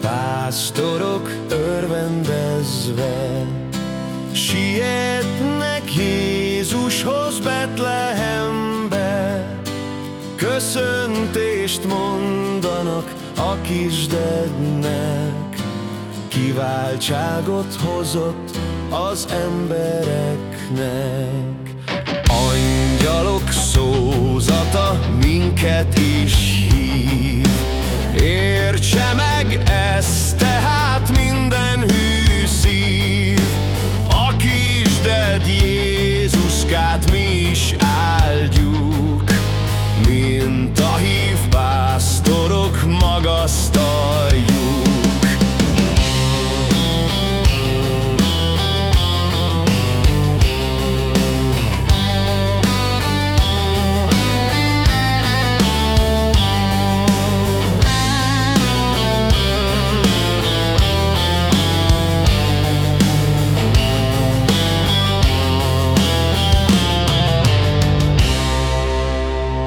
pásztorok örvendezve Sietnek Jézushoz Betlehembe. Köszöntést mondanak a kisdednek Kiváltságot hozott az embereknek. Angyalok szózata minket is Yes.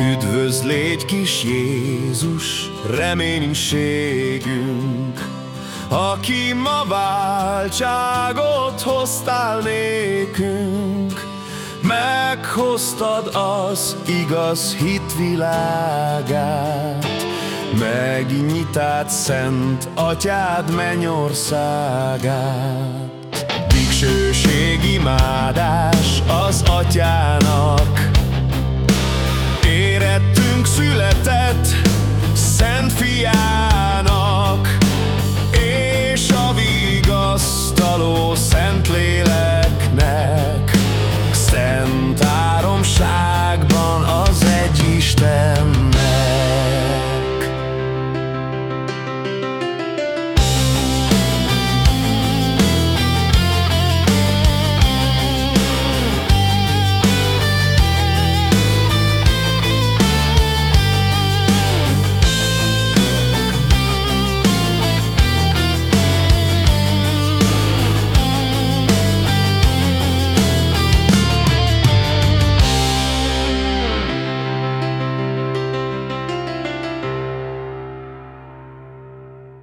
Üdvözl légy kis Jézus, reménységünk, aki ma váltságot hoztál nékünk. Meghoztad az igaz hitvilágát, Megnyitád szent atyád mennyországát. Dicsőség imádás az atyának,